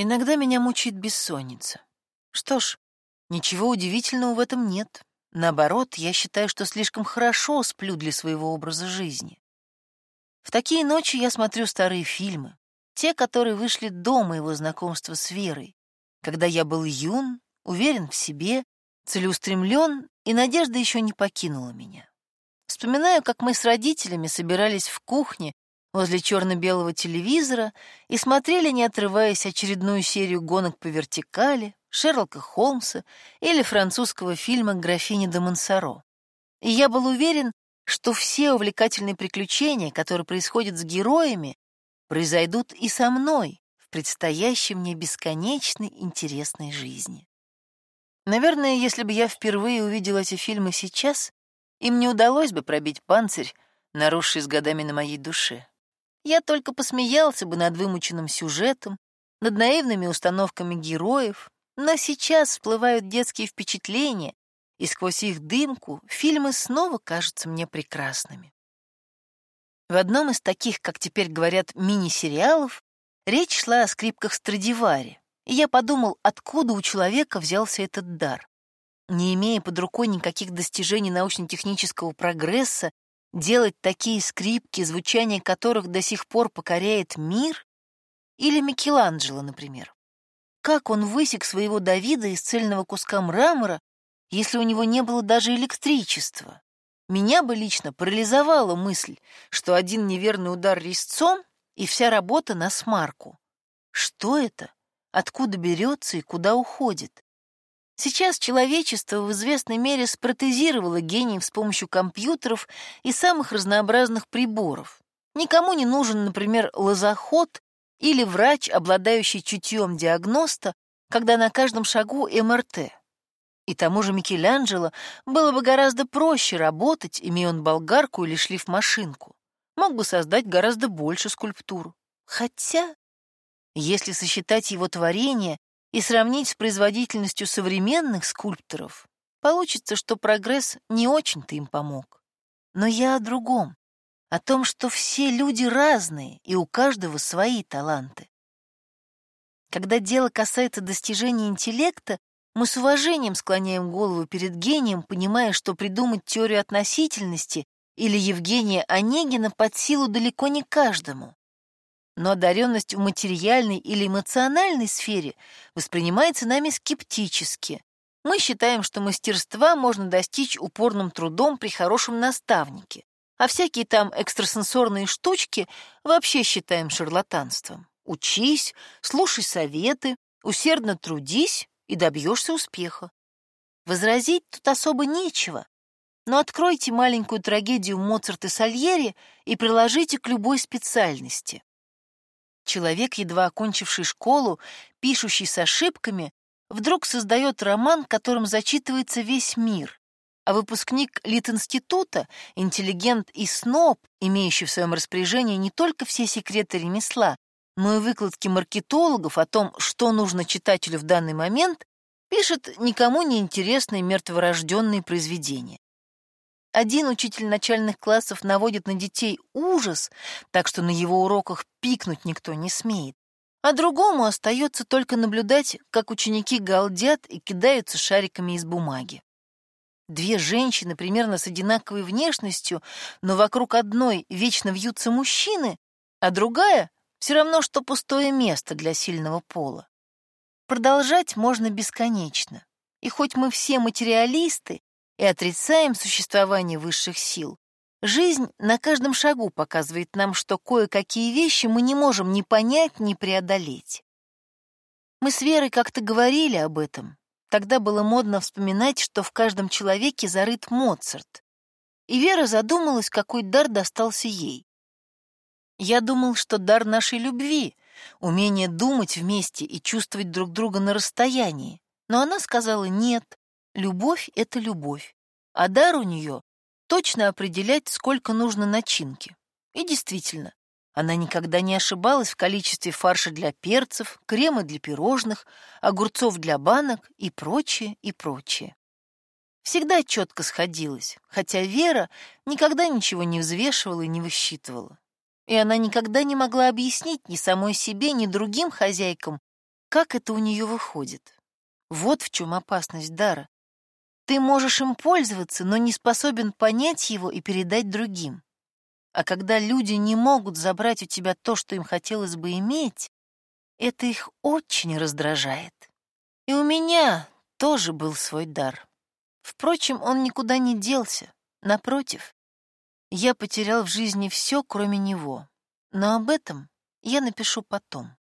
Иногда меня мучает бессонница. Что ж, ничего удивительного в этом нет. Наоборот, я считаю, что слишком хорошо сплю для своего образа жизни. В такие ночи я смотрю старые фильмы, те, которые вышли до моего знакомства с Верой, когда я был юн, уверен в себе, целеустремлен, и надежда еще не покинула меня. Вспоминаю, как мы с родителями собирались в кухне возле черно-белого телевизора и смотрели, не отрываясь, очередную серию гонок по вертикали, Шерлока Холмса или французского фильма «Графиня де Монсоро». И я был уверен, что все увлекательные приключения, которые происходят с героями, произойдут и со мной в предстоящей мне бесконечной интересной жизни. Наверное, если бы я впервые увидел эти фильмы сейчас, им не удалось бы пробить панцирь, наросший с годами на моей душе. Я только посмеялся бы над вымученным сюжетом, над наивными установками героев, но сейчас всплывают детские впечатления, и сквозь их дымку фильмы снова кажутся мне прекрасными. В одном из таких, как теперь говорят, мини-сериалов речь шла о скрипках Страдивари, и я подумал, откуда у человека взялся этот дар. Не имея под рукой никаких достижений научно-технического прогресса, делать такие скрипки, звучание которых до сих пор покоряет мир? Или Микеланджело, например. Как он высек своего Давида из цельного куска мрамора, если у него не было даже электричества? Меня бы лично парализовала мысль, что один неверный удар резцом и вся работа на смарку. Что это? Откуда берется и куда уходит? Сейчас человечество в известной мере спротезировало гениев с помощью компьютеров и самых разнообразных приборов. Никому не нужен, например, лозоход или врач, обладающий чутьем диагноста, когда на каждом шагу МРТ. И тому же Микеланджело было бы гораздо проще работать, имея он болгарку или шлифмашинку. Мог бы создать гораздо больше скульптур. Хотя, если сосчитать его творение и сравнить с производительностью современных скульпторов, получится, что прогресс не очень-то им помог. Но я о другом о том, что все люди разные, и у каждого свои таланты. Когда дело касается достижения интеллекта, мы с уважением склоняем голову перед гением, понимая, что придумать теорию относительности или Евгения Онегина под силу далеко не каждому. Но одаренность в материальной или эмоциональной сфере воспринимается нами скептически. Мы считаем, что мастерства можно достичь упорным трудом при хорошем наставнике а всякие там экстрасенсорные штучки вообще считаем шарлатанством. Учись, слушай советы, усердно трудись и добьешься успеха. Возразить тут особо нечего, но откройте маленькую трагедию Моцарта Сальери и приложите к любой специальности. Человек, едва окончивший школу, пишущий с ошибками, вдруг создает роман, которым зачитывается весь мир а выпускник Литинститута, интеллигент и сноб, имеющий в своем распоряжении не только все секреты ремесла, но и выкладки маркетологов о том, что нужно читателю в данный момент, пишет никому не интересные мертворожденные произведения. Один учитель начальных классов наводит на детей ужас, так что на его уроках пикнуть никто не смеет, а другому остается только наблюдать, как ученики галдят и кидаются шариками из бумаги. Две женщины примерно с одинаковой внешностью, но вокруг одной вечно вьются мужчины, а другая — все равно, что пустое место для сильного пола. Продолжать можно бесконечно. И хоть мы все материалисты и отрицаем существование высших сил, жизнь на каждом шагу показывает нам, что кое-какие вещи мы не можем ни понять, ни преодолеть. Мы с Верой как-то говорили об этом, Тогда было модно вспоминать, что в каждом человеке зарыт Моцарт. И Вера задумалась, какой дар достался ей. Я думал, что дар нашей любви, умение думать вместе и чувствовать друг друга на расстоянии. Но она сказала нет, любовь — это любовь. А дар у нее — точно определять, сколько нужно начинки. И действительно, она никогда не ошибалась в количестве фарша для перцев, крема для пирожных, огурцов для банок и прочее, и прочее. Всегда четко сходилась, хотя Вера никогда ничего не взвешивала и не высчитывала. И она никогда не могла объяснить ни самой себе, ни другим хозяйкам, Как это у нее выходит? Вот в чем опасность дара. Ты можешь им пользоваться, но не способен понять его и передать другим. А когда люди не могут забрать у тебя то, что им хотелось бы иметь, это их очень раздражает. И у меня тоже был свой дар. Впрочем, он никуда не делся. Напротив, я потерял в жизни все, кроме него. Но об этом я напишу потом.